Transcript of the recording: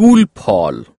cool, Paul.